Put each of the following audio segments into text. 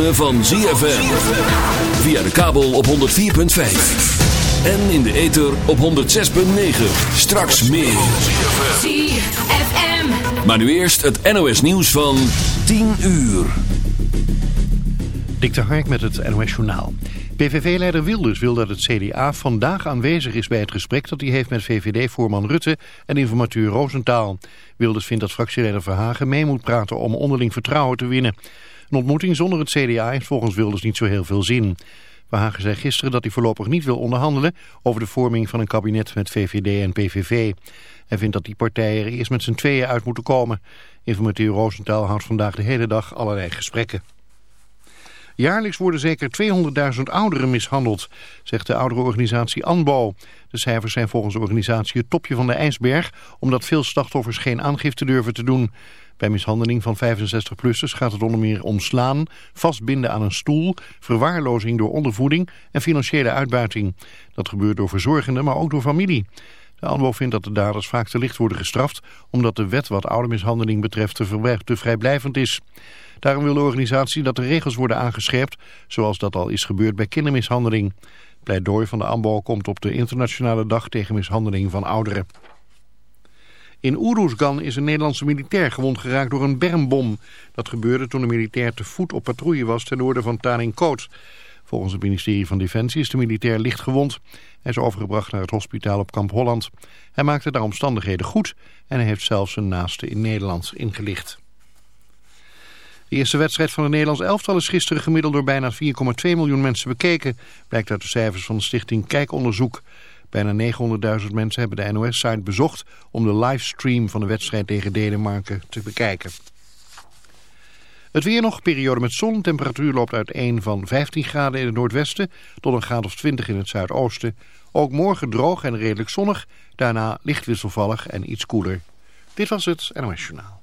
ritme van ZFM. Via de kabel op 104.5. En in de ether op 106.9. Straks meer. ZFM. Maar nu eerst het NOS nieuws van 10 uur. Dik de Hark met het NOS Journaal. PVV-leider Wilders wil dat het CDA vandaag aanwezig is bij het gesprek dat hij heeft met VVD-voorman Rutte en informateur Roosentaal. Wilders vindt dat fractieleider Verhagen mee moet praten om onderling vertrouwen te winnen. Een ontmoeting zonder het CDA heeft volgens Wilders niet zo heel veel zin. Verhagen zei gisteren dat hij voorlopig niet wil onderhandelen over de vorming van een kabinet met VVD en PVV. Hij vindt dat die partijen er eerst met z'n tweeën uit moeten komen. Informateur Roosentaal houdt vandaag de hele dag allerlei gesprekken. Jaarlijks worden zeker 200.000 ouderen mishandeld, zegt de ouderenorganisatie ANBO. De cijfers zijn volgens de organisatie het topje van de ijsberg, omdat veel slachtoffers geen aangifte durven te doen. Bij mishandeling van 65-plussers gaat het onder meer om slaan, vastbinden aan een stoel, verwaarlozing door ondervoeding en financiële uitbuiting. Dat gebeurt door verzorgenden, maar ook door familie. De ANBO vindt dat de daders vaak te licht worden gestraft, omdat de wet wat oudermishandeling betreft te, vrijblijvend is. Daarom wil de organisatie dat de regels worden aangescherpt, zoals dat al is gebeurd bij kindermishandeling. Het pleidooi van de AMBO komt op de internationale dag tegen mishandeling van ouderen. In Oeroesgan is een Nederlandse militair gewond geraakt door een bermbom. Dat gebeurde toen de militair te voet op patrouille was ten noorden van Taninkot. Volgens het ministerie van Defensie is de militair licht gewond. Hij is overgebracht naar het hospitaal op Kamp Holland. Hij maakte daar omstandigheden goed en hij heeft zelfs zijn naaste in Nederland ingelicht. De eerste wedstrijd van het Nederlands elftal is gisteren gemiddeld door bijna 4,2 miljoen mensen bekeken. Blijkt uit de cijfers van de stichting Kijkonderzoek. Bijna 900.000 mensen hebben de NOS-site bezocht om de livestream van de wedstrijd tegen Denemarken te bekijken. Het weer nog, periode met zon. Temperatuur loopt uit 1 van 15 graden in het noordwesten tot een graad of 20 in het zuidoosten. Ook morgen droog en redelijk zonnig. Daarna licht wisselvallig en iets koeler. Dit was het NOS Journaal.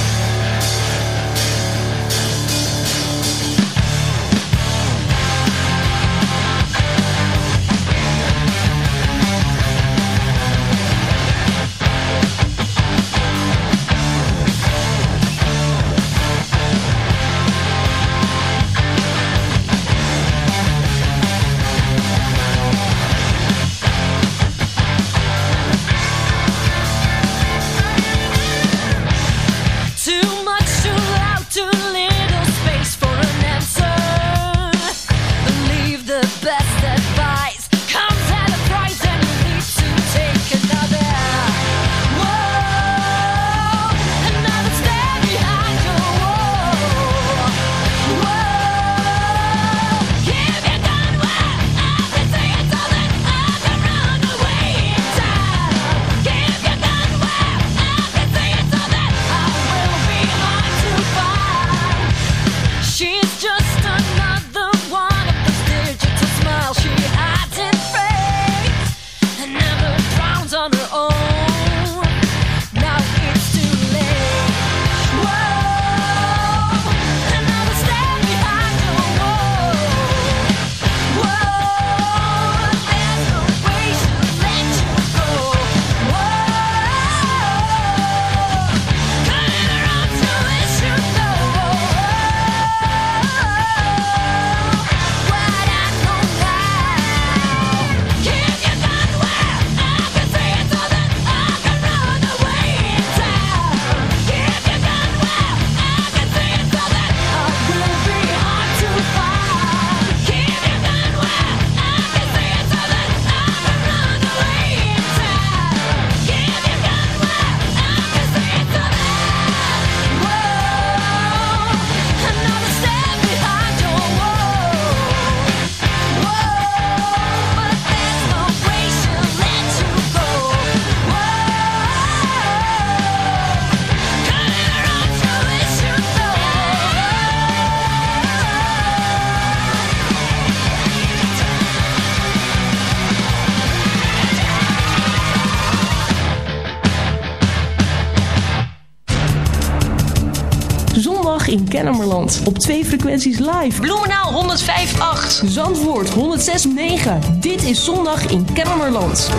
Op twee frequenties live. Bloemenaal 105.8. Zandvoort 106.9. Dit is zondag in Kennemerland.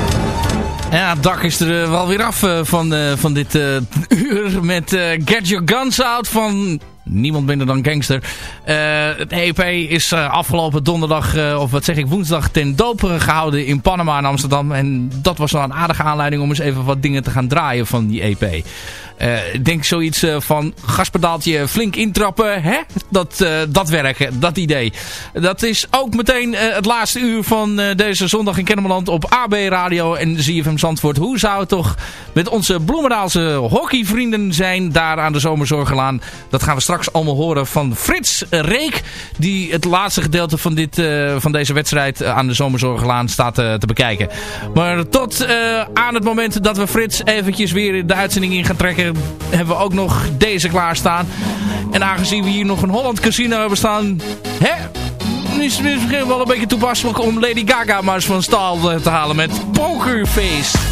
Ja, het dak is er eh, wel weer af eh, van, eh, van dit eh, uur met eh, Get Your Guns Out van niemand minder dan Gangster. Eh, het EP is eh, afgelopen donderdag, eh, of wat zeg ik, woensdag ten doop gehouden in Panama en Amsterdam. En dat was wel een aardige aanleiding om eens even wat dingen te gaan draaien van die EP. Eh, denk zoiets eh, van gaspedaaltje flink intrappen. Hè? Dat, eh, dat werken, dat idee. Dat is ook meteen het laatste uur van deze zondag in Kennemerland op AB Radio en ZFM Zandvoort. Hoe zou het toch met onze Bloemendaalse hockeyvrienden zijn daar aan de Zomerzorgelaan? Dat gaan we straks allemaal horen van Frits Reek. Die het laatste gedeelte van, dit, van deze wedstrijd aan de Zomerzorgelaan staat te bekijken. Maar tot aan het moment dat we Frits eventjes weer de uitzending in gaan trekken hebben we ook nog deze klaarstaan. En aangezien we hier nog een Holland Casino hebben staan... Hè? Is het misschien wel een beetje toepasselijk om Lady Gaga maar eens van staal eh, te halen met Pokerface.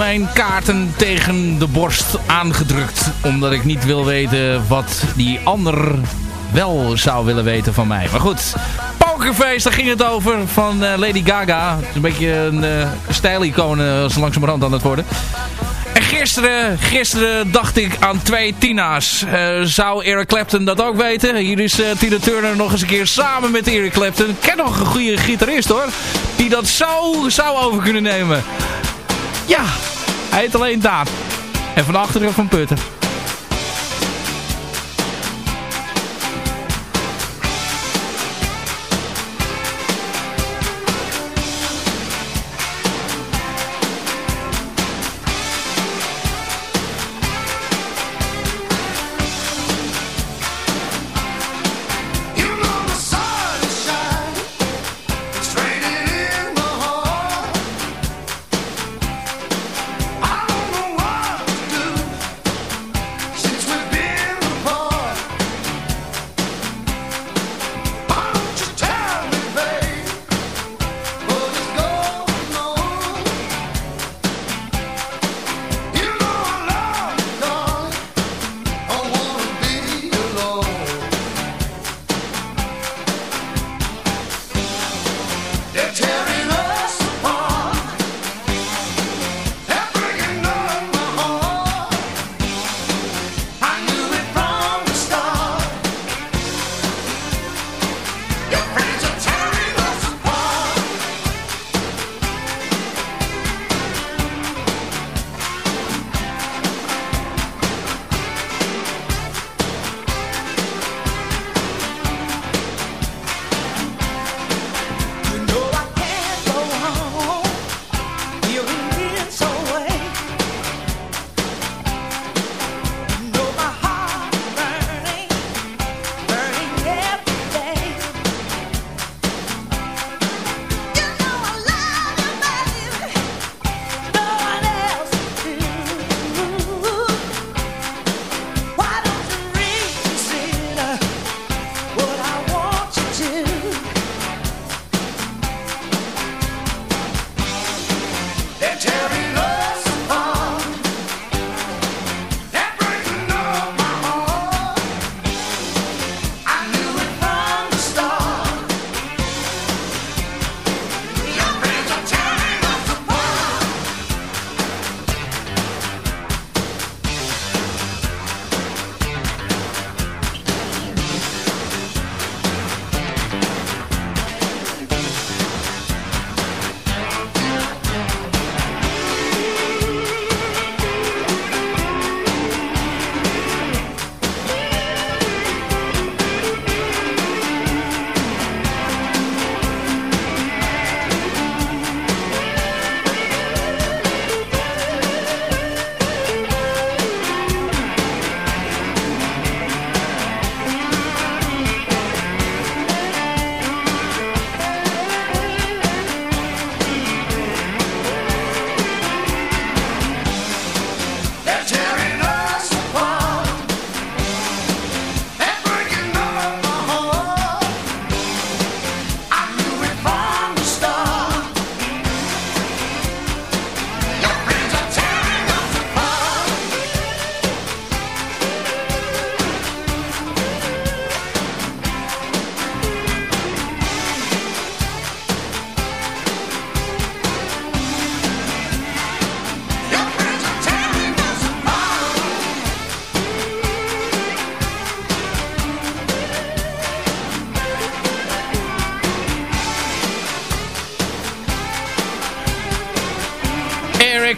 Mijn kaarten tegen de borst aangedrukt. Omdat ik niet wil weten wat die ander wel zou willen weten van mij. Maar goed, Pokerface, daar ging het over van eh, Lady Gaga. Een beetje een uh, stijlicoon uh, zo langzamerhand aan het worden. En gisteren, gisteren dacht ik aan twee Tina's. Zou Eric Clapton dat ook weten? Hier is Tina Turner nog eens een keer samen met Eric Clapton. Ken nog een goede gitarist hoor. Die dat zo zou over kunnen nemen. Ja, hij heet alleen Daan. En van achteren van Putten.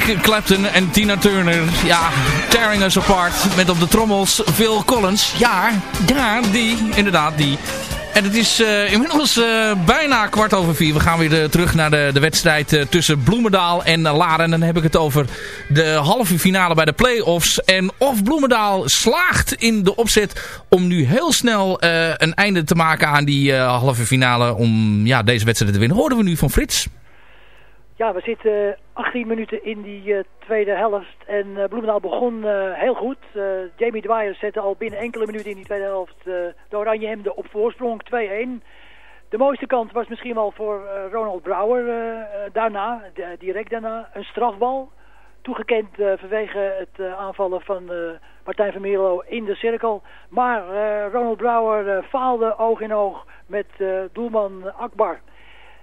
Eric Clapton en Tina Turner. Ja, tearing us apart. Met op de trommels Phil Collins. Ja, ja, die. Inderdaad, die. En het is uh, inmiddels uh, bijna kwart over vier. We gaan weer uh, terug naar de, de wedstrijd tussen Bloemendaal en Laren. En dan heb ik het over de halve finale bij de play-offs. En of Bloemendaal slaagt in de opzet om nu heel snel een einde te maken aan die halve finale. Om ja, deze wedstrijd te winnen. Hoorden we nu van Frits? Ja, we zitten 18 minuten in die uh, tweede helft en uh, Bloemendaal begon heel goed. Jamie Dwyer zette al binnen enkele minuten in die tweede helft de Oranje Hemden op voorsprong 2-1. De mooiste kant was misschien wel voor Ronald Brouwer daarna, direct daarna, een strafbal. Toegekend vanwege het aanvallen van Martijn van Mierlo in de cirkel. Maar Ronald Brouwer faalde oog in oog met doelman Akbar.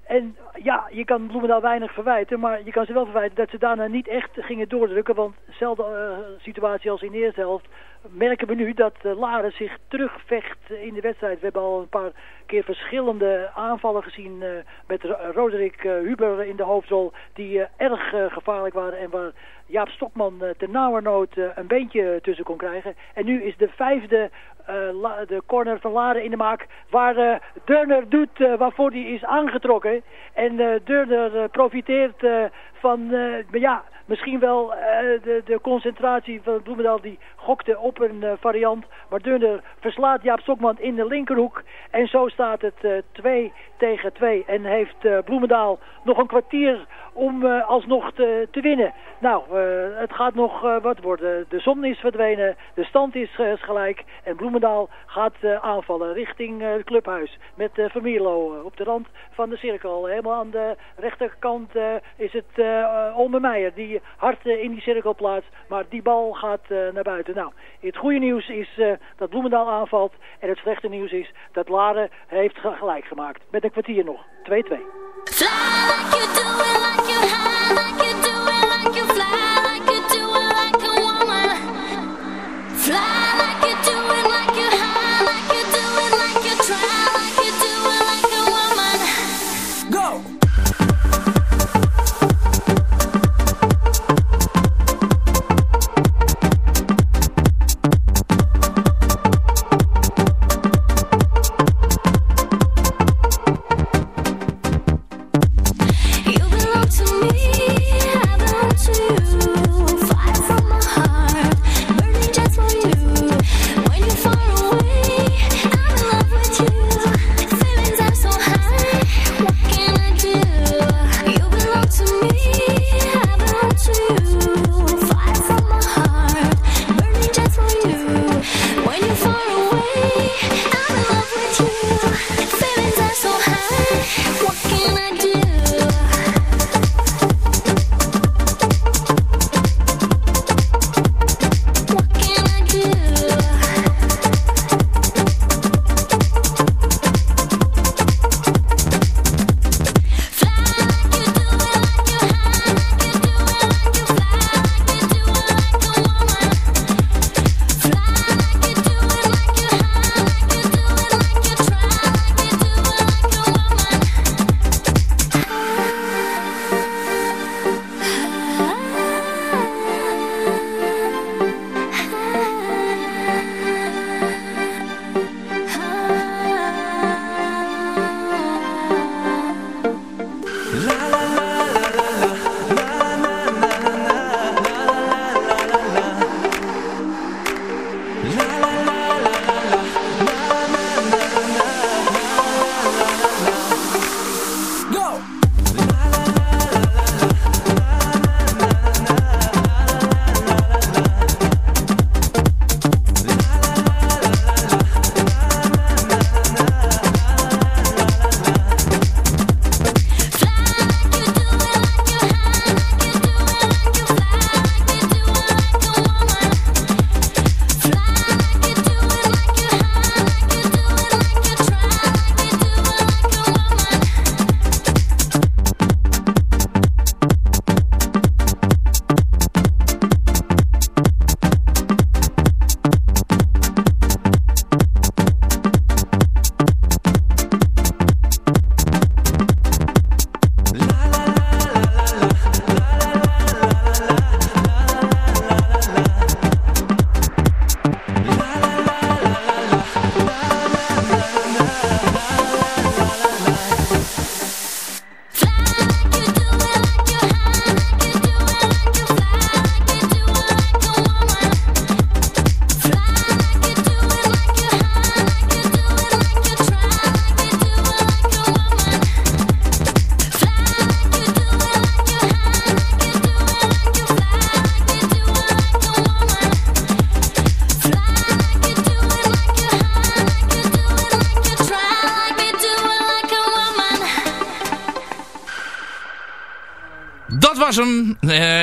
En ja, je kan Bloemendaal weinig verwijten, maar je kan ze wel verwijten dat ze daarna niet echt gingen doordrukken. Want dezelfde eh, situatie als in de eerste helft merken we nu dat uh, Laren zich terugvecht in de wedstrijd. We hebben al een paar keer verschillende aanvallen gezien uh, met Roderick Huber in de hoofdrol. Die erg gevaarlijk waren en waar Jaap Stokman ten nauwernood een beentje tussen kon krijgen. En nu is de vijfde de corner van Laren in de maak waar Durner doet waarvoor hij is aangetrokken. En Durner profiteert van, ja misschien wel uh, de, de, concentratie van Bloemendaal die gokte op een uh, variant. Maar Dunner verslaat Jaap Stokman in de linkerhoek. En zo staat het uh, 2 tegen 2. En heeft Bloemendaal nog een kwartier om alsnog te, te, winnen. Nou, het gaat nog wat worden. De zon is verdwenen, de stand is gelijk. En Bloemendaal gaat aanvallen richting het clubhuis. Met Vermierlo op de rand van de cirkel. Helemaal aan de rechterkant is het Olme Meijer die hard uh, in die cirkel plaatst. Maar die bal gaat uh, naar buiten. Nou, het goede nieuws is uh, dat Bloemendaal aanvalt. En het slechte nieuws is dat Laren heeft gelijk gemaakt. Met een kwartier nog. 2-2.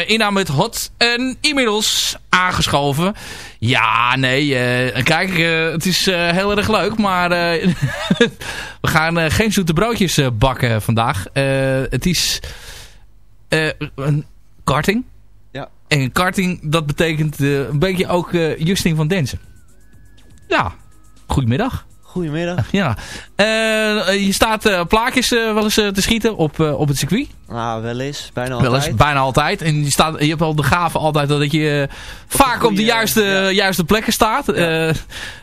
Ina met Hot. En inmiddels aangeschoven. Ja, nee. Uh, kijk, uh, het is heel erg leuk. Maar we gaan geen zoete broodjes bakken vandaag. het is een karting. Ja. En karting, dat betekent een beetje ook Justin van Densen. Ja, goedemiddag. Goedemiddag. Ja. Uh, je staat uh, plaatjes wel eens te schieten op, op het circuit? Nou, wel eens. Bijna altijd. Wel eens, bijna altijd. En je, staat, je hebt al de gave altijd dat je vaak op de juiste, ja. juiste plekken staat. Ja.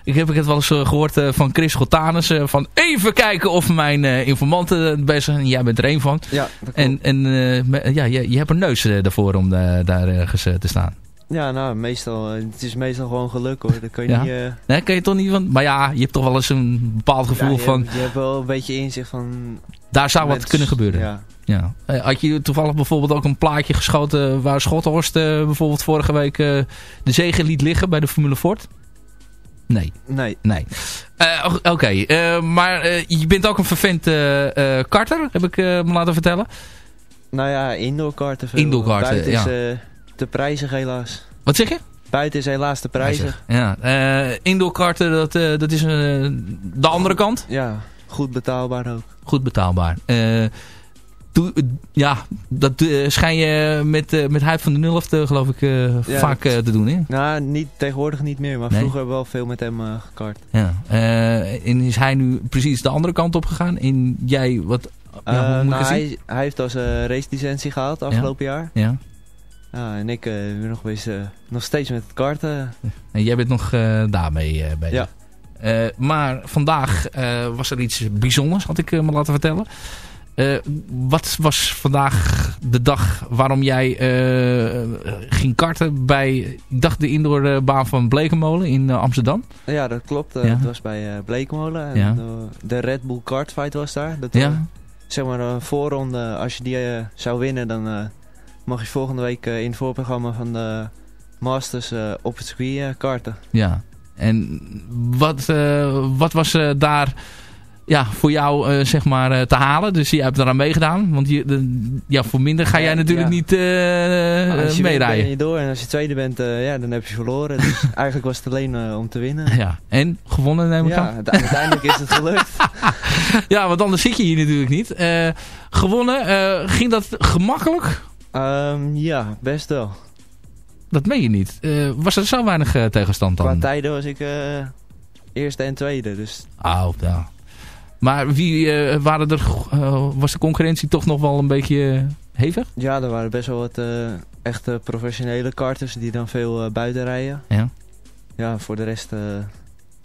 ik heb het wel eens gehoord van Chris Gotanus. van even kijken of mijn informanten bezig zijn. Jij bent er één van. Ja, en en ja, je, je hebt een neus daarvoor om daar ergens te staan. Ja, nou, meestal, het is meestal gewoon geluk hoor. Dat kan je ja. niet... Uh... Nee, kan je toch niet van... Maar ja, je hebt toch wel eens een bepaald gevoel ja, je van... Hebt, je hebt wel een beetje inzicht van... Daar zou wat kunnen gebeuren. Ja. Ja. Had je toevallig bijvoorbeeld ook een plaatje geschoten... waar Schothorst uh, bijvoorbeeld vorige week uh, de zegen liet liggen bij de Formule Ford? Nee. Nee. Nee. Uh, Oké, okay. maar je bent ook een vervent karter, heb ik me laten vertellen. Nou ja, indoor karten. Indoor karten, ja. is te prijzig helaas. Wat zeg je? Buiten is helaas te prijzig. Ja, uh, indoor karten, dat, uh, dat is uh, de andere kant? Ja, goed betaalbaar ook. Goed betaalbaar. Ja, dat schijn je met, met Hype van de Nulfte geloof ik ja, vaak te doen, hè? Nou, niet, tegenwoordig niet meer, maar nee? vroeger wel veel met hem gekart. Ja, en is hij nu precies de andere kant op gegaan? En jij, wat... Ja, nou, hij, hij heeft als race licentie gehaald afgelopen ja? jaar. Ja. Ja, en ik uh, ben nog, bezig, uh, nog steeds met het karten. En jij bent nog daarmee bezig? Ja. maar vandaag was er iets bijzonders, had ik me laten vertellen. wat was vandaag de dag waarom jij ging karten bij, ik dacht de indoorbaan van Blekenmolen in Amsterdam? Ja, dat klopt. Ja. Dat was bij Blekenmolen. Ja. De, de Red Bull Kartfight was daar. Dat, ja. zeg maar een voorronde, als je die zou winnen, dan mag je volgende week uh, in het voorprogramma van de Masters uh, op het circuit uh, karten. Ja, en wat, wat was daar ja, voor jou zeg maar te halen? Dus je hebt eraan meegedaan, want je, de, ja, voor minder ga jij natuurlijk ja. niet als je meerijden. ben je door en als je tweede bent, ja, dan heb je verloren. Dus eigenlijk was het alleen om te winnen. Ja, en gewonnen neem ik ja, aan? uiteindelijk is het gelukt. ja, want anders zit je hier natuurlijk niet. gewonnen, ging dat gemakkelijk? Um, ja, best wel. Dat meen je niet. Uh, was er zo weinig uh, tegenstand dan? Qua tijden was ik uh, eerste en tweede. Dus... Oh, ja. Maar wie waren er, was de concurrentie toch nog wel een beetje hevig? Ja, er waren best wel wat echte professionele karters die dan veel buiten rijden. Ja. Ja, voor de rest... er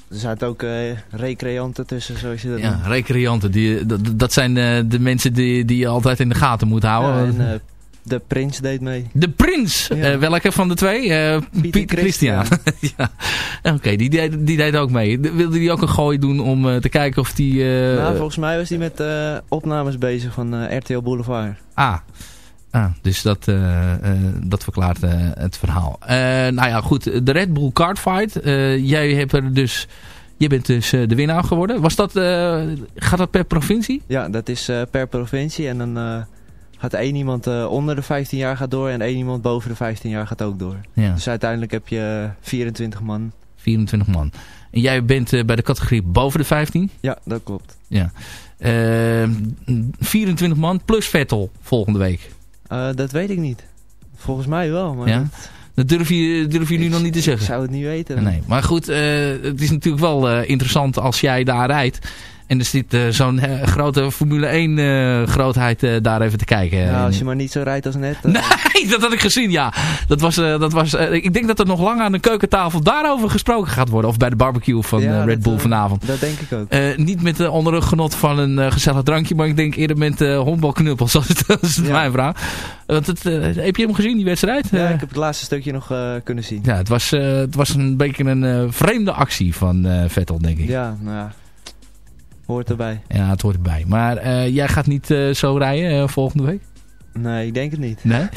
zaten ook recreanten tussen, zoals je dat Ja, noemt. recreanten. Die, dat, dat zijn de mensen die, die je altijd in de gaten moet houden. Ja, en, de Prins deed mee. De Prins? Ja. Uh, welke van de twee? Uh, Pieter Christian. ja. Oké, okay, die, deed, die deed ook mee. Wilde die ook een gooi doen om uh, te kijken of die... nou, volgens mij was hij met opnames bezig van RTL Boulevard. Ah. Ah, dus dat, dat verklaart het verhaal. nou ja, goed. De Red Bull Cardfight. jij hebt er dus... Je bent dus de winnaar geworden. Was dat, gaat dat per provincie? Ja, dat is per provincie. En dan gaat één iemand uh, onder de 15 jaar gaat door en één iemand boven de 15 jaar gaat ook door. Ja. Dus uiteindelijk heb je 24 man. 24 man. En jij bent uh, bij de categorie boven de 15? Ja, dat klopt. Ja. Uh, 24 man plus Vettel volgende week? dat weet ik niet. Volgens mij wel. Maar ja? dat... Dat durf je, durf je nu nog niet te zeggen. Ik zou het niet weten. Nee, maar goed, het is natuurlijk wel interessant als jij daar rijdt. En er zit uh, zo'n grote Formule 1 grootheid daar even te kijken. Nou, als je maar niet zo rijdt als net. Nee, dat had ik gezien, ja. Dat was, dat was, ik denk dat er nog lang aan de keukentafel daarover gesproken gaat worden. Of bij de barbecue van ja, Red Bull dat, vanavond. Dat denk ik ook. niet met de onder genot van een gezellig drankje, maar ik denk eerder met honkbalknuppels. Dat is, dat is ja. mijn vraag. Want het, heb je hem gezien, die wedstrijd? Ja, ik heb het laatste stukje nog kunnen zien. Ja, het was, het was een beetje een vreemde actie van Vettel, denk ik. Ja, nou ja. Hoort erbij. Ja, het hoort erbij. Maar uh, jij gaat niet uh, zo rijden uh, volgende week? Nee, ik denk het niet. Nee?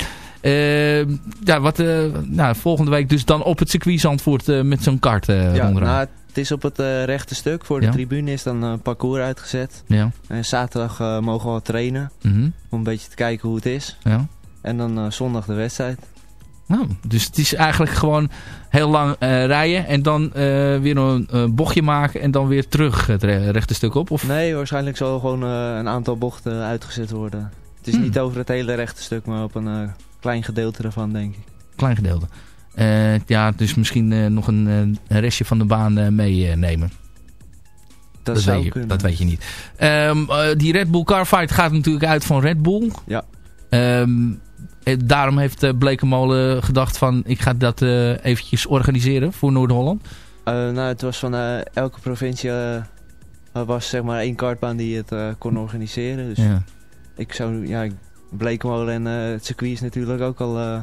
ja, wat, nou, volgende week dus dan op het circuit Zandvoort met zo'n kart Ja, nou, het is op het rechte stuk. Voor de ja. tribune is dan een parcours uitgezet. Ja. En zaterdag mogen we wat trainen. Mm -hmm. Om een beetje te kijken hoe het is. Ja. En dan eh, zondag de wedstrijd. Nou, dus het is eigenlijk gewoon heel lang eh, rijden en dan eh, weer een eh, bochtje maken en dan weer terug het re- rechte stuk op? Of? Nee, waarschijnlijk zal gewoon een aantal bochten uitgezet worden. Het is Hmm. niet over het hele rechte stuk, maar op een klein gedeelte ervan, denk ik. Klein gedeelte. Ja, dus misschien nog een, restje van de baan meenemen. Dat, zou weet je, kunnen. dat weet je niet. Ehm, eh, die Red Bull Car Fight gaat natuurlijk uit van Red Bull. Ja. Ehm, daarom heeft uh, Blekenmolen gedacht van ik ga dat eh, eventjes organiseren voor Noord-Holland. Eh, nou, het was van eh, elke provincie eh, was zeg maar één kartbaan die het eh, kon organiseren. Dus Ja. ik zou, ja, Bleekmolen en eh, het circuit is natuurlijk ook al eh,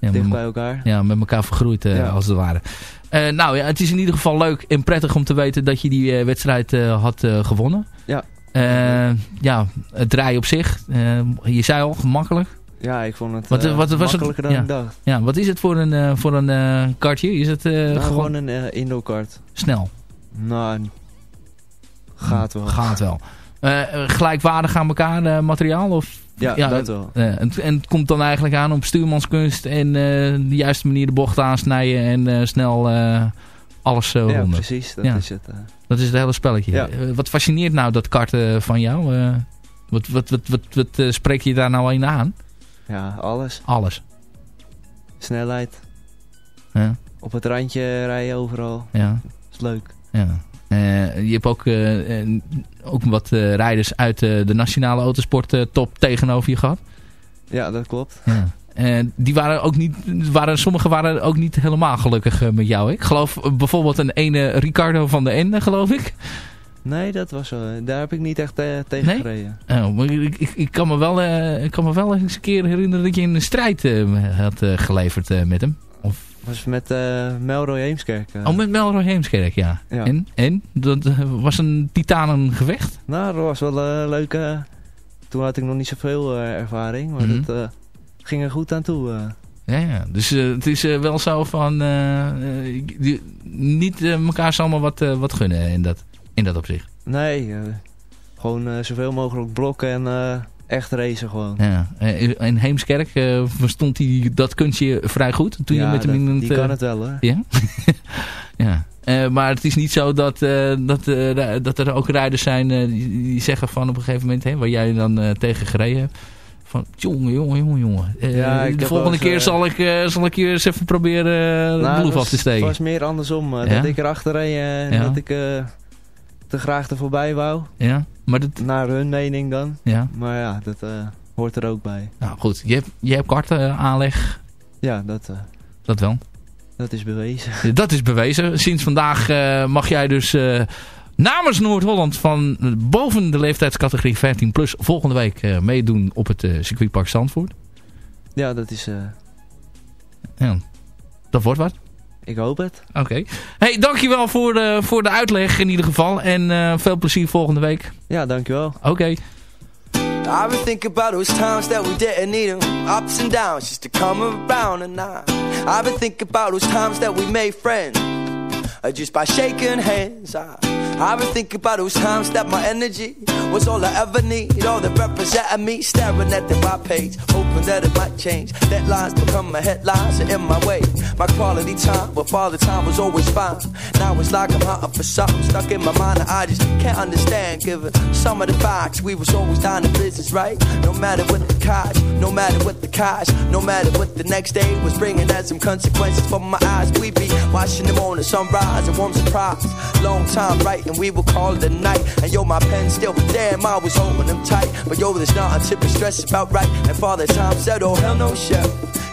Ja, dicht bij elkaar. Ja, met elkaar vergroeid eh, Ja. als het ware. Eh, nou ja, het is in ieder geval leuk en prettig om te weten dat je die eh, wedstrijd eh, had eh, gewonnen. Ja. Eh, ja, het rijden op zich. eh, je zei al, gemakkelijk. Ja, ik vond het Wat, eh, wat was het? makkelijker dan ja. ik dacht. Ja, wat is het voor een, eh, voor een eh, kartje? Is het eh, Nou, gewoon een eh, indoor kart. snel? Nou, gaat wel. Gaat wel. Eh, eh, gelijkwaardig aan elkaar eh, materiaal? Of, Ja, dat wel. eh, en, en het komt dan eigenlijk aan op stuurmanskunst en eh, de juiste manier de bocht aansnijden en eh, snel eh, alles eh Ja, ronden. precies. Dat Ja. is het. eh. Dat is het hele spelletje. Ja. Eh, wat fascineert nou dat karten van jou? Eh, wat wat, wat, wat, wat eh, spreek je daar nou in aan? Ja, alles. Alles. Snelheid. Ja, Op het randje rijden overal. ja, is leuk. ja. Eh, je hebt ook, eh, ook wat eh, rijders uit de nationale autosport top tegenover je gehad. Ja, dat klopt. Ja. Die waren ook niet, waren, sommigen waren ook niet helemaal gelukkig met jou. Ik geloof bijvoorbeeld een ene Ricardo van de Ende, geloof ik. Nee, dat was wel, daar heb ik niet echt eh, tegen Nee? gereden. Oh, maar ik, ik, ik kan me wel, eh, ik kan me wel eens een keer herinneren dat je in een strijd eh, had eh, geleverd eh, met hem. Of, was met eh Melroy Heemskerk. eh. oh, met Melroy Heemskerk, ja. Ja. En? En? Dat eh, was een titanengevecht? Nou, dat was wel eh, leuk. eh. toen had ik nog niet zoveel eh, ervaring, maar Mhm. dat eh, ging er goed aan toe. eh. Ja, ja. Dus eh, het is eh, wel zo van... eh, eh, die- niet eh, elkaar zomaar wat, eh, wat gunnen in dat, in dat opzicht. Nee, eh, gewoon eh, zoveel mogelijk blokken en eh, echt racen gewoon. Ja. In Heemskerk eh, verstond hij dat kunstje vrij goed. Toen je Ja, met hem in het, die kan het wel hoor. Ja? ja. Maar het is niet zo dat, dat, dat er ook rijders zijn die, die zeggen van op een gegeven moment, hè, waar jij dan tegen gereden hebt, van jongen, jongen, jongen, jongen. Ja, de volgende keer zal, ik, zal ik je eens even proberen uh, de Nou, bloed het af te steken. Het was meer andersom. Dat ik erachter reed en dat ik te graag er voorbij wou. Ja, maar dat, Naar hun mening dan. ja. Maar ja, dat eh, hoort er ook bij. Nou goed, je hebt, je hebt karten aanleg, Ja, dat, eh, dat wel. dat is bewezen. Dat is bewezen. Sinds vandaag eh, mag jij dus eh, namens Noord-Holland van eh, boven de leeftijdscategorie 15 plus volgende week eh, meedoen op het eh, circuitpark Zandvoort. Ja, dat is... eh, Ja, dat wordt wat. Ik hoop het. Oké. Hey, dankjewel voor de, voor de uitleg in ieder geval. En eh, veel plezier volgende week. Ja, dankjewel. Oké. I've been thinking about those times that we didn't need 'em, Ups and downs just to come around and I I've been thinking about those times that we made friends uh, Just by shaking hands I, I've been thinking about those times that my energy Was all I ever need. All that represented me Staring at the white page Hoping that it might change. Deadlines become my headlines And in my way. My quality time With father time was always fine Now it's like I'm hunting for something Stuck in my mind that I just can't understand. Given some of the facts We was always down to business, right? No matter what the cost No matter what the cost No matter what the next day was bringing As some consequences for my eyes. We be watching them on the sunrise And warm surprise. Long time writing We will call it a night. And yo, my pen still Damn, I was holding them tight. But yo, there's nothing to be stressed about, right? And father time said, oh hell no shit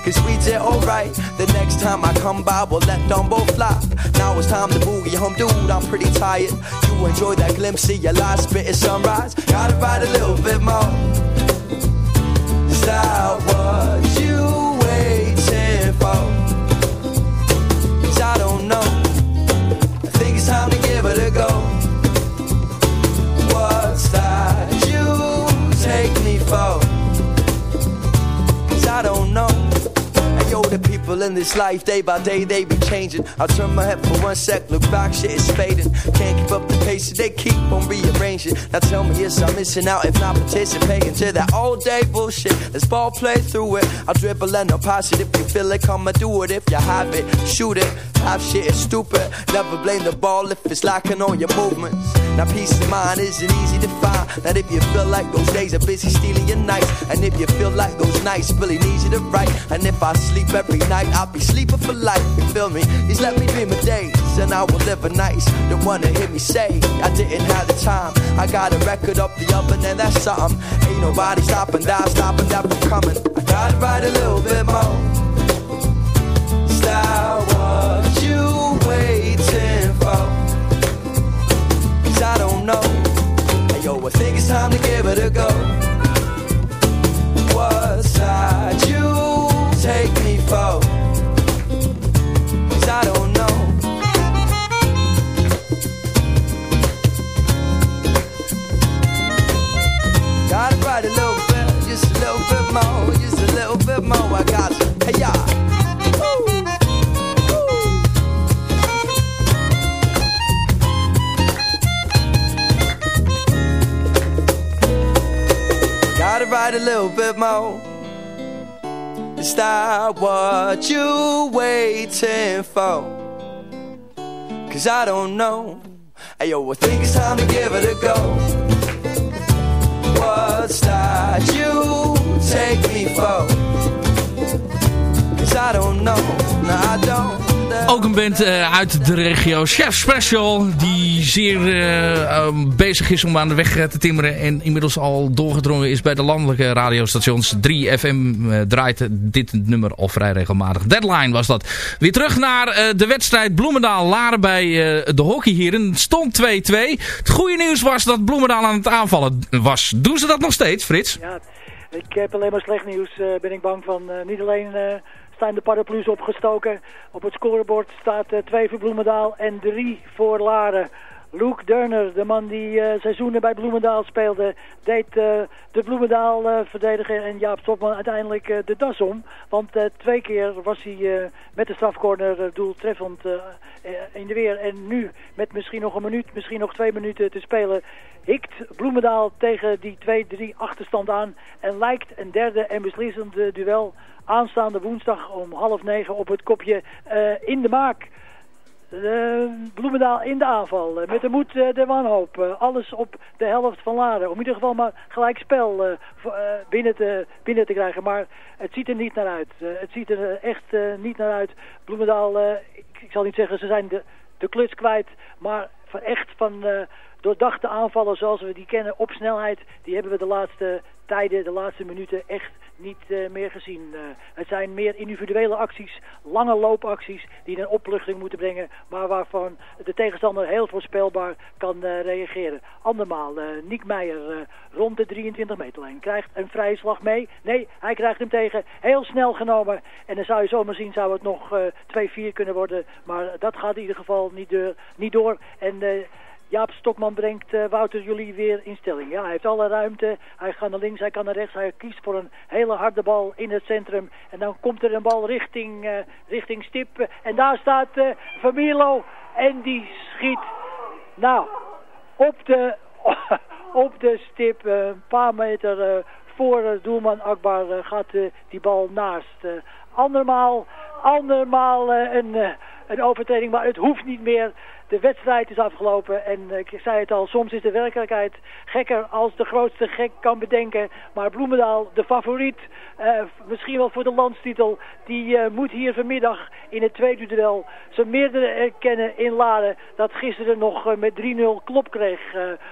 Cause we did alright The next time I come by We'll let both fly Now it's time to boogie home Dude, I'm pretty tired. You enjoy that glimpse of your last bit of sunrise. Gotta ride a little bit more. Is that what you the people in this life, day by day, they be changing. I turn my head for one sec, look back, shit is fading. Can't keep up the pace so they keep on rearranging. Now tell me, is I'm missing out if not participating to that all day bullshit? Let's ball play through it. I'll dribble and I'll pass it if you feel it. Come and do it if you have it. Shoot it. Half shit is stupid. Never blame the ball if it's lacking on your movements. Now peace of mind isn't easy to find. That if you feel like those days are busy stealing your nights, and if you feel like those nights really need you to write, and if I sleep every night, I'll be sleeping for life. You feel me? Just let me dream of days, and I will live a nights. Don't wanna hear me say I didn't have the time. I got a record up the oven, and that's something. Ain't nobody stopping that, stopping that from coming. I gotta write a little bit more. I think it's time to give it a go. What side you take me for? Cause I don't know. Gotta write a little bit, just a little bit more, just a little bit more. I got to. Hey, y'all. Little bit more. Is what you waiting for? Cause I don't know. Hey yo, I think it's time to give it a go. What's that you take me for? Cause I don't know. No, I don't. Ook een band eh, uit de regio, Chef Special, die zeer eh, um, bezig is om aan de weg eh, te timmeren en inmiddels al doorgedrongen is bij de landelijke radiostations. 3FM eh, draait dit nummer al vrij regelmatig. Deadline was dat. Weer terug naar de wedstrijd Bloemendaal-Laren bij de hockeyheren. Het stond 2-2. Het goede nieuws was dat Bloemendaal aan het aanvallen was. Doen ze dat nog steeds, Frits? Ja, ik heb alleen maar slecht nieuws, ben ik bang van. Niet alleen eh, staan de paraplu's opgestoken. Op het scorebord staat eh, twee voor Bloemendaal en drie voor Laren. Luke Durner, de man die eh, seizoenen bij Bloemendaal speelde, deed eh, de Bloemendaal eh, verdediger en Jaap Stopman uiteindelijk eh, de das om. Want eh, twee keer was hij eh, met de strafcorner eh, doeltreffend eh, eh, in de weer. En nu, met misschien nog een minuut, misschien nog twee minuten te spelen, hikt Bloemendaal tegen die 2-3 achterstand aan. En lijkt een derde en beslissend eh, duel aanstaande woensdag om half negen op het kopje eh, in de maak. Eh, Bloemendaal in de aanval. eh, met de moed de wanhoop. alles op de helft van Laren. Om in ieder geval maar gelijk spel binnen, te, binnen te krijgen. Maar het ziet er niet naar uit. Het ziet er echt niet naar uit. Bloemendaal, ik, ik zal niet zeggen ze zijn de, de kluts kwijt. Maar van echt van doordachte aanvallen zoals we die kennen op snelheid. Die hebben we de laatste tijden, de laatste minuten echt niet eh, meer gezien. Eh, het zijn meer individuele acties, lange loopacties die een opluchting moeten brengen, maar waarvan de tegenstander heel voorspelbaar kan eh, reageren. Andermaal, Nick Meijer rond de 23 meterlijn krijgt een vrije slag mee. Nee, hij krijgt hem tegen, heel snel genomen. En dan zou je zomaar zien, zou het nog eh 2-4 kunnen worden, maar dat gaat in ieder geval niet, door. niet door. En... Jaap Stokman brengt eh, Wouter Jolie weer in stelling. Ja, hij heeft alle ruimte. Hij gaat naar links, hij kan naar rechts. Hij kiest voor een hele harde bal in het centrum. En dan komt er een bal richting, eh, richting Stip. En daar staat Vermilo. En die schiet, nou, op de, op de stip. een paar meter voor doelman Akbar gaat die bal naast. Andermaal, andermaal een, een overtreding, maar het hoeft niet meer. De wedstrijd is afgelopen en eh, ik zei het al, soms is de werkelijkheid gekker als de grootste gek kan bedenken. Maar Bloemendaal, de favoriet, eh, misschien wel voor de landstitel, die eh, moet hier vanmiddag in het tweede duel zijn meerdere erkennen in Laren. Dat gisteren nog met 3-0 klop kreeg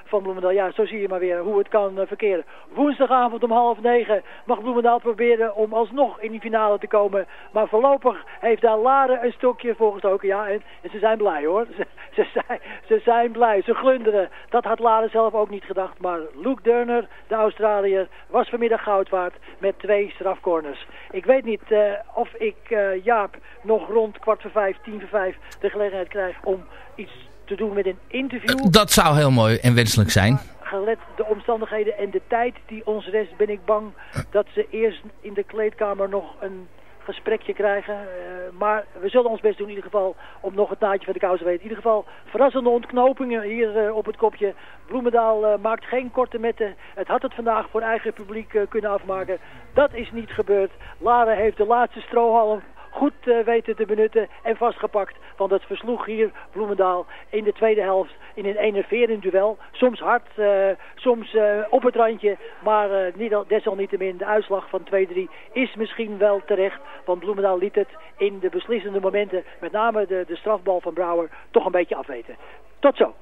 van Bloemendaal. Ja, zo zie je maar weer hoe het kan verkeren. Woensdagavond om half negen mag Bloemendaal proberen om alsnog in die finale te komen. Maar voorlopig heeft daar Laren een stokje voor gestoken. Ja, en, en ze zijn blij hoor. Ze, ze, zijn, ze zijn blij, ze glunderen. Dat had Laren zelf ook niet gedacht. Maar Luke Durner, de Australiër, was vanmiddag goud waard met twee strafcorners. Ik weet niet eh, of ik eh, Jaap nog rond kwart voor vijf, tien voor vijf de gelegenheid krijg om iets te doen met een interview. Dat zou heel mooi en wenselijk zijn. Gelet de omstandigheden en de tijd die ons rest, ben ik bang dat ze eerst in de kleedkamer nog een gesprekje krijgen. Eh, maar we zullen ons best doen in ieder geval om nog het naadje van de kous te weten. In ieder geval verrassende ontknopingen hier eh, op het kopje. Bloemendaal eh, maakt geen korte metten. Het had het vandaag voor eigen publiek kunnen afmaken. Dat is niet gebeurd. Lara heeft de laatste strohalm goed eh, weten te benutten en vastgepakt. Want het versloeg hier Bloemendaal in de tweede helft in een enerverend duel. Soms hard, eh, soms eh, op het randje, maar niet, desalniettemin de uitslag van 2-3 is misschien wel terecht. Want Bloemendaal liet het in de beslissende momenten, met name de, de strafbal van Brouwer, toch een beetje afweten. Tot zo.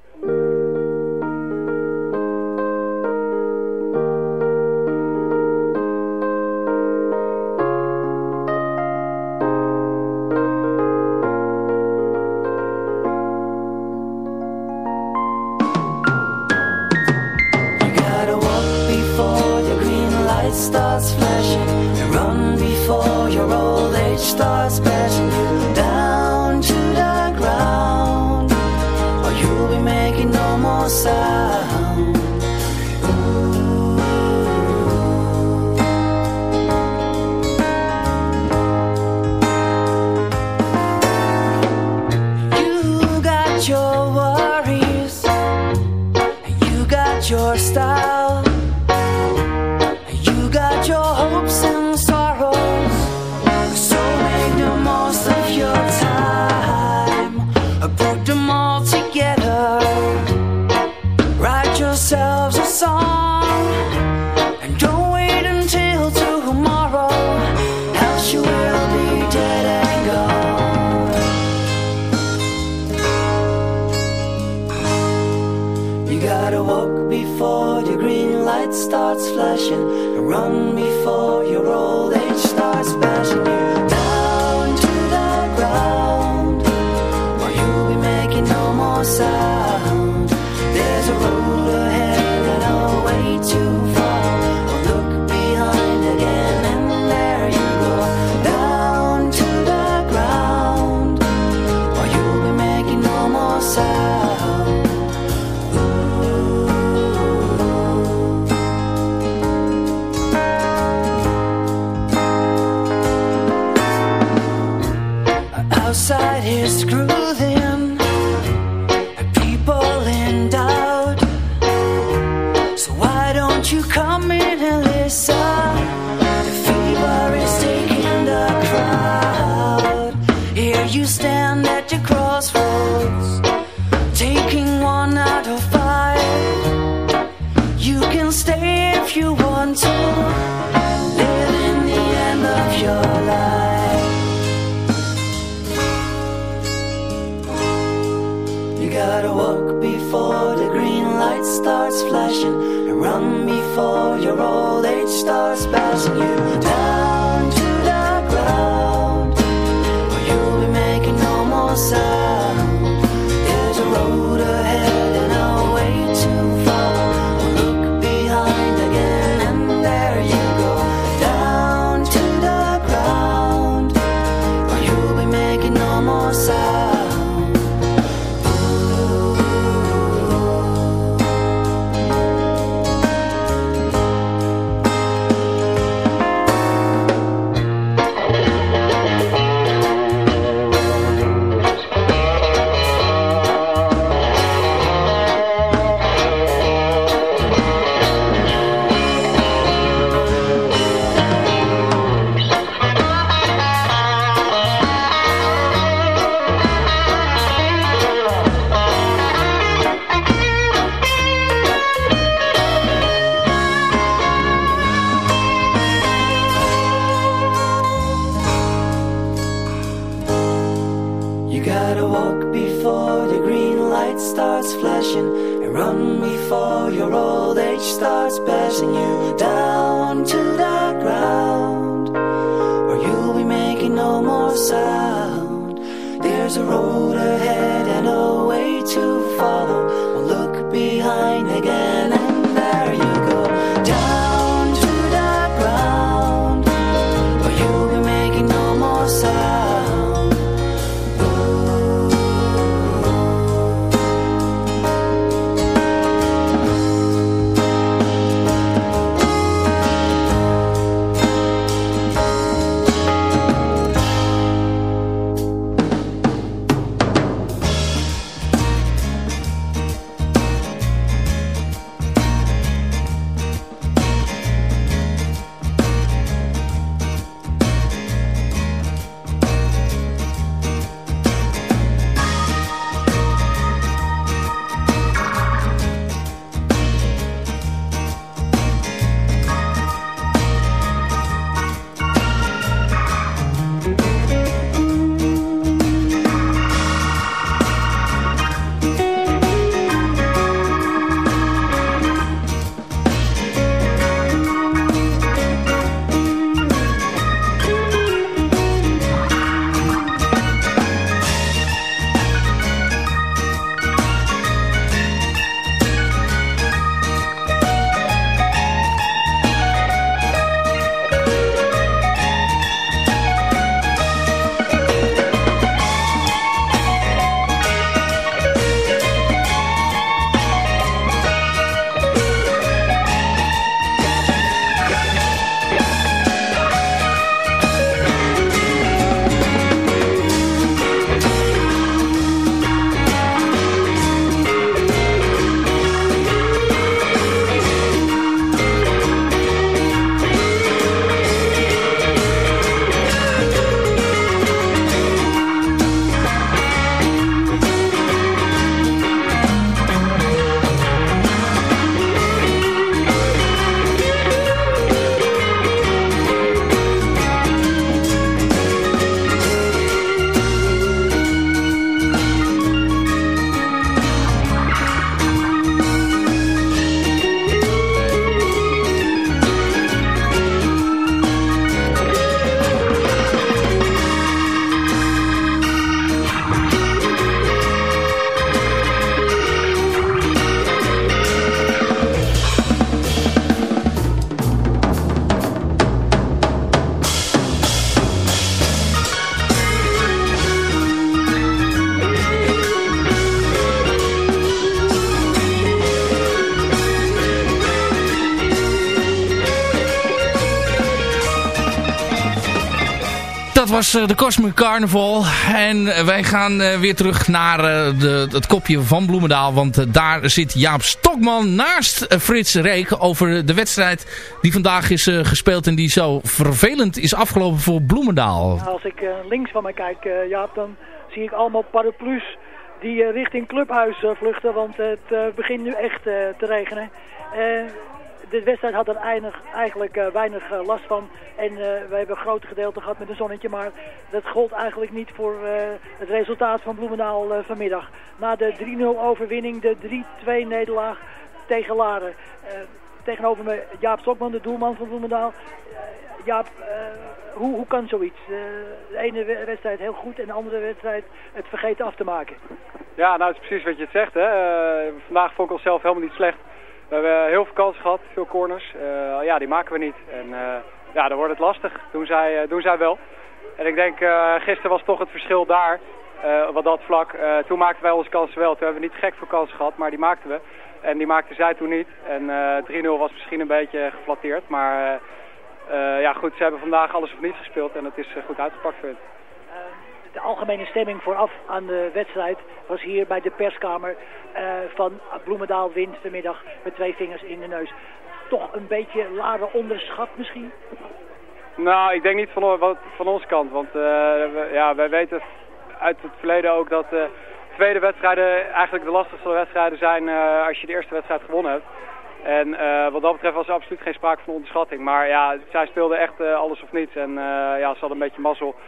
gotta walk before the green light starts flashing, run before your old age starts bashing. you. Dat was eh, de Cosmic Carnival. En eh, wij gaan eh, weer terug naar de, het kopje van Bloemendaal. Want daar zit Jaap Stokman naast Frits Reek over de wedstrijd die vandaag is gespeeld. En die zo vervelend is afgelopen voor Bloemendaal. Als ik links van mij kijk, Jaap, dan zie ik allemaal paraplu's die richting Clubhuis vluchten. Want het begint nu echt te regenen de wedstrijd had er eigenlijk uh, weinig uh, last van. En uh, we hebben een groot gedeelte gehad met een zonnetje. Maar dat gold eigenlijk niet voor het resultaat van Bloemendaal vanmiddag. Na de 3-0 overwinning, de 3-2 nederlaag tegen Laren. tegenover me Jaap Stokman, de doelman van Bloemendaal. Jaap, hoe, hoe kan zoiets? de ene wedstrijd heel goed en de andere wedstrijd het vergeten af te maken. Ja, nou is precies wat je het zegt. Hè. vandaag vond ik onszelf helemaal niet slecht. We hebben heel veel kansen gehad, veel corners. Uh, ja, die maken we niet. En uh, ja, dan wordt het lastig. Doen zij, uh, doen zij wel. En ik denk, gisteren was toch het verschil daar, wat dat vlak. toen maakten wij onze kansen wel. Toen hebben we niet gek veel kansen gehad, maar die maakten we. En die maakten zij toen niet. En 3-0 was misschien een beetje geflatteerd. Maar ja, goed, ze hebben vandaag alles of niets gespeeld. En het is goed uitgepakt, vind ik de algemene stemming vooraf aan de wedstrijd was hier bij de perskamer uh, van Bloemendaal wint vanmiddag met twee vingers in de neus. Toch een beetje lade onderschat misschien? Nou, ik denk niet van, van onze kant. Want we, ja, wij weten uit het verleden ook dat uh, tweede wedstrijden eigenlijk de lastigste wedstrijden zijn als je de eerste wedstrijd gewonnen hebt. En wat dat betreft was er absoluut geen sprake van onderschatting. Maar ja, zij speelden echt alles of niets. En ja, ze hadden een beetje mazzel eh,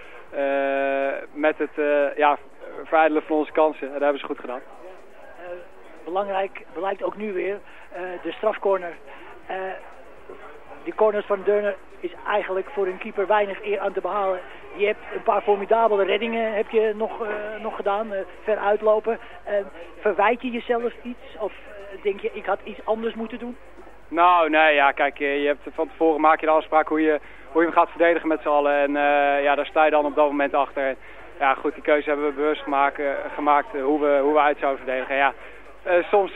met het uh, ja, verijdelen van onze kansen. Dat hebben ze goed gedaan. Eh, belangrijk blijkt ook nu weer de strafcorner. die corners van Deurne is eigenlijk voor een keeper weinig eer aan te behalen. Je hebt een paar formidabele reddingen heb je nog, nog gedaan, ver uitlopen. verwijt je jezelf iets of denk je ik had iets anders moeten doen? Nou, nee, ja, kijk, je hebt van tevoren maak je de afspraak hoe je hoe je hem gaat verdedigen met z'n allen. En uh, ja, daar sta je dan op dat moment achter. Ja, goed, die keuze hebben we bewust gemaakt, gemaakt uh, hoe, we, hoe we uit zouden verdedigen. Ja, soms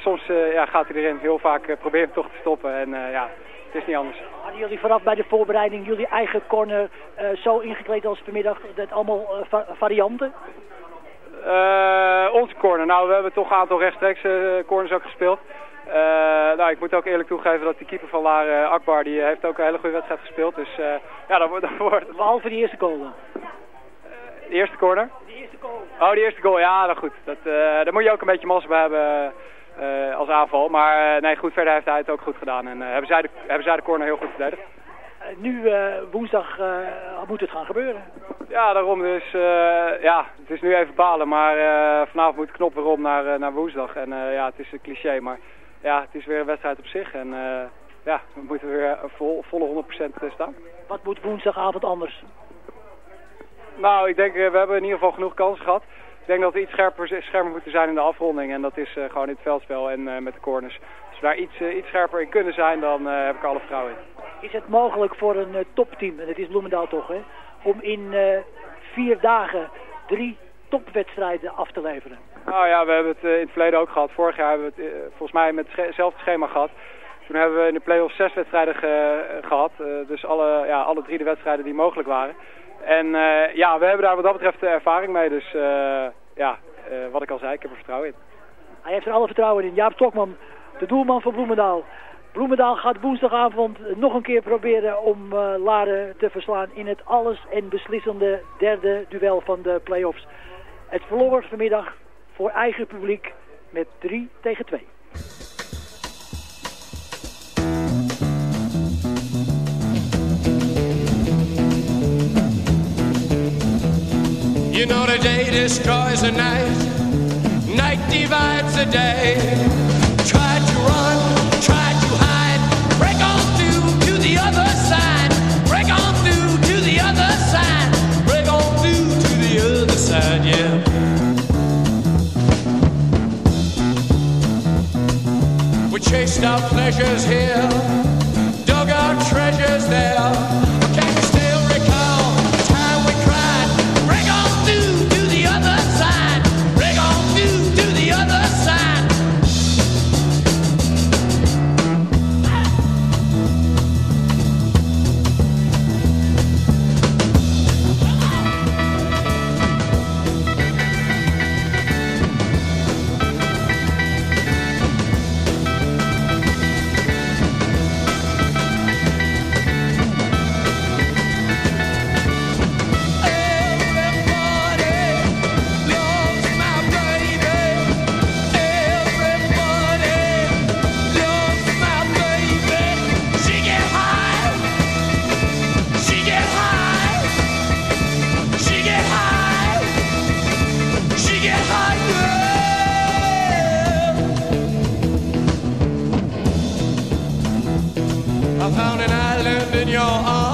soms ja, gaat hij erin. Heel vaak probeer hem toch te stoppen. En ja, het is niet anders. Hadden jullie vanaf bij de voorbereiding jullie eigen corner zo ingekleed als vanmiddag? Dat allemaal va varianten? onze corner. Nou, we hebben toch een aantal rechtstreeks corners ook gespeeld. Uh, nou, ik moet ook eerlijk toegeven dat die keeper van Laren, Akbar, die heeft ook een hele goede wedstrijd gespeeld. Dus uh, ja, dat, dat wordt... Behalve die eerste goal dan? de eerste corner? Die eerste goal. Oh, die eerste goal, ja, dat goed. Dat, daar moet je ook een beetje massa bij hebben als aanval. Maar nee, goed, verder heeft hij het ook goed gedaan. En hebben, zij de, hebben zij de corner heel goed verdedigd. nu woensdag moet het gaan gebeuren. Ja, daarom dus, ja, het is nu even balen, maar vanavond moet de knop weer om naar, naar woensdag. En ja, het is een cliché, maar ja, het is weer een wedstrijd op zich. En uh, ja, we moeten weer vol, volle 100% eh, staan. Wat moet woensdagavond anders? Nou, ik denk, we hebben in ieder geval genoeg kansen gehad. Ik denk dat we iets scherper, scherper moeten zijn in de afronding. En dat is uh, gewoon in het veldspel en uh, met de corners. Als we daar iets, iets scherper in kunnen zijn, dan heb ik alle vertrouwen in. Is het mogelijk voor een topteam, en het is Bloemendaal toch, hè, om in vier dagen drie topwedstrijden af te leveren? Nou ja, we hebben het eh, in het verleden ook gehad. Vorig jaar hebben we het eh, volgens mij met hetzelfde schema gehad. Toen hebben we in de play-offs zes wedstrijden gehad. Eh, dus alle, ja, alle drie de wedstrijden die mogelijk waren. En ja, we hebben daar wat dat betreft ervaring mee. Dus ja, wat ik al zei, ik heb er vertrouwen in. Hij heeft er alle vertrouwen in. Jaap Stokman, de doelman van Bloemendaal. Bloemendaal gaat woensdagavond nog een keer proberen om Laren te verslaan in het alles en beslissende derde duel van de play-offs. Het verloor vanmiddag voor eigen publiek met 3 tegen 2. You know the day destroys the night, night divides the day. Chased our pleasures here, dug our treasures there. In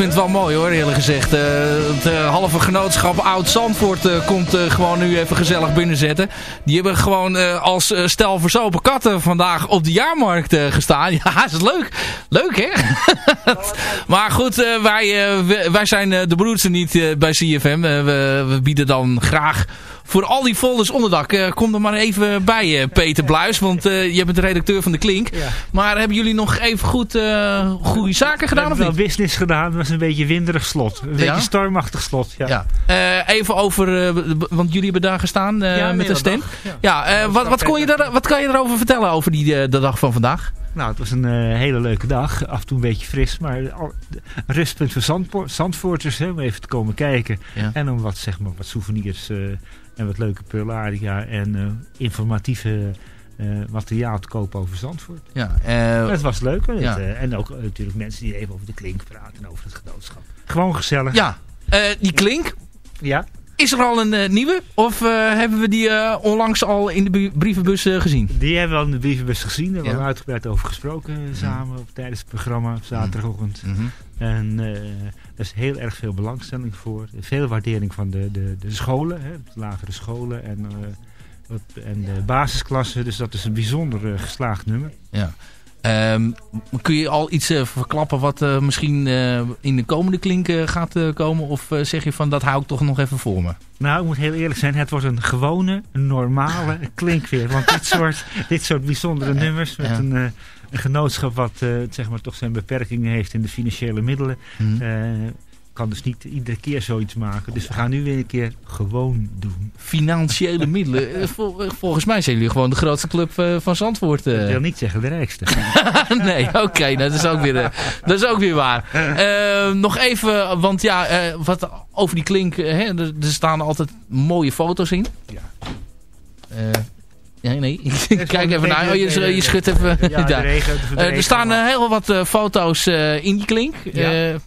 vind het wel mooi hoor, eerlijk gezegd. Eh, het eh, halve genootschap Oud-Zandvoort eh, komt gewoon nu even gezellig binnenzetten. Die hebben gewoon als stel verzopen katten vandaag op de jaarmarkt gestaan. Ja, is leuk. Leuk hè? maar goed, wij, wij zijn de broeders niet bij CFM. We, we bieden dan graag voor al die folders onderdak. Eh, kom er maar even bij, eh, Peter Bluis. Want eh, je bent de redacteur van de Klink. Maar hebben jullie nog even goed goede zaken gedaan We of hebben niet? wel business gedaan. Het was een beetje winderig slot. Een Ja? beetje stormachtig slot. Ja. Ja. Even over, want jullie hebben daar gestaan met de een hele stand. dag, Ja, wat, wat, kon je daar, wat kan je erover vertellen over die, de dag van vandaag? Nou, het was een hele leuke dag. Af en toe een beetje fris, maar al- rustpunt voor Zandvoorters. Hè, om even te komen kijken. Ja. En om wat, zeg maar, wat souvenirs en wat leuke peularia en eh, informatieve eh, materiaal te kopen over Zandvoort. Ja, eh, het was leuk. ja. het, en ook natuurlijk mensen die even over de klink praten en over het genootschap. Gewoon gezellig. Ja, die klink. Ja. Is er al een eh, nieuwe? Of eh, hebben we die eh, onlangs al in de bu- brievenbus gezien? Die hebben we al in de brievenbus gezien. Daar hebben we uitgebreid over gesproken samen op, tijdens het programma op zaterdagochtend. Mhm. En er is heel erg veel belangstelling voor. Veel waardering van de, de, de scholen, hè, de lagere scholen en, wat- en de basisklassen. Dus dat is een bijzonder geslaagd nummer. Ja. Ehm, kun je al iets eh, verklappen wat eh, misschien eh, in de komende klink gaat komen? Of zeg je van dat hou ik toch nog even voor me? Nou, ik moet heel eerlijk zijn. Het wordt een gewone, normale klinkweer. Want dit soort, dit soort bijzondere nummers met Ja. een, een genootschap wat zeg maar, toch zijn beperkingen heeft in de financiële middelen. Eh, kan dus niet iedere keer zoiets maken. Dus we gaan nu weer een keer gewoon doen. Financiële middelen. Eh, vol- eh, volgens mij zijn jullie gewoon de grootste club eh, van Zandvoort. Ik wil niet zeggen de rijkste. nee, oké, dat, is ook weer, dat is ook weer waar. Nog even, want ja, wat over die klink, hè, er, er staan altijd mooie foto's in. Ja. Eh, nee, nee, ik kijk even naar. Oh, je, je schudt even. Ja, de regen, de er staan heel wat foto's in die klink. Ja.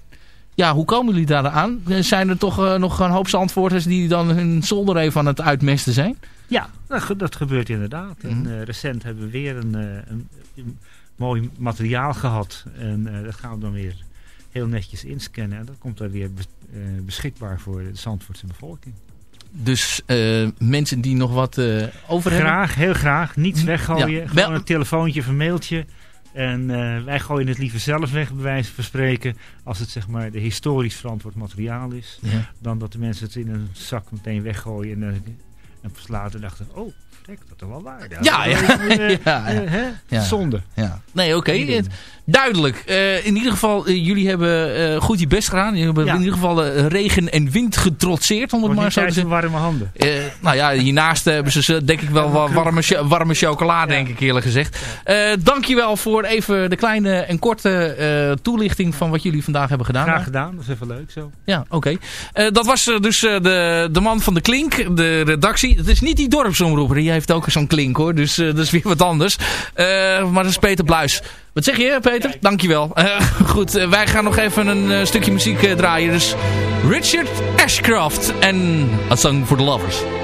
Ja. hoe komen jullie daar aan? Eh, Zijn er toch eh, nog een hoop zandvoorters die dan hun zolder even aan het uitmesten zijn? Ja, dat, ge- dat gebeurt inderdaad. Mhm. En eh, recent hebben we weer een, eh, een, een mooi materiaal gehad. En dat gaan we dan weer heel netjes inscannen. En dat komt dan weer bes- eh, beschikbaar voor de Zandvoortse bevolking. Dus eh, mensen die nog wat eh, over hebben. Graag, heel graag. Niets weggooien. Ja, Gewoon een telefoontje of een mailtje. En eh, wij gooien het liever zelf weg, bij wijze van spreken. Als het zeg maar de historisch verantwoord materiaal is. Ja. Dan dat de mensen het in een zak meteen weggooien. En, eh, en pas later dachten, oh, frek, dat is wel waar. Ja, ja. Eh, ja, ja. eh, hè? Ja. Zonde. Ja. Nee, oké. Duidelijk. Eh, in ieder geval, eh, jullie hebben eh, goed je best gedaan. Jullie hebben in ieder geval eh, regen en wind getrotseerd, om het maar zo te zeggen. warme handen. Eh, nou ja, hiernaast hebben ze denk ik wel wa- warme, warme chocola, denk ik eerlijk gezegd. Eh dankjewel voor even de kleine en korte eh, toelichting van wat jullie vandaag hebben gedaan. Graag gedaan, dat is even leuk zo. Ja, oké. Eh, dat was eh, dus eh, de, de man van de Klink, de redactie. Het is niet die dorpsomroeper, die heeft ook zo'n klink hoor. Dus eh, dat is weer wat anders. Eh, maar dat is Peter Bluis. Wat zeg je Peter? Dankjewel. Eh, goed, wij gaan nog even een stukje muziek draaien. Dus Richard Ashcroft en A Song for the Lovers.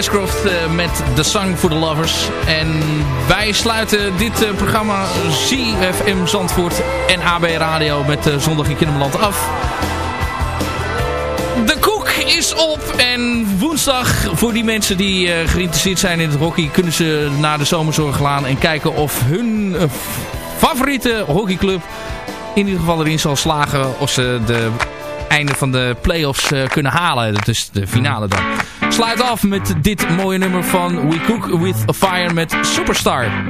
Ashcroft eh, met The Song for the Lovers. En wij sluiten dit eh, programma ZFM Zandvoort en AB Radio met eh, Zondag in Kinderland af. De koek is op en woensdag voor die mensen die uh, geïnteresseerd zijn in het hockey... kunnen ze naar de zomerzorglaan en kijken of hun favoriete hockeyclub in ieder geval erin zal slagen... of ze de einde van de playoffs kunnen halen. Dat is de finale dan sluit af met dit mooie nummer van We Cook With a Fire met Superstar.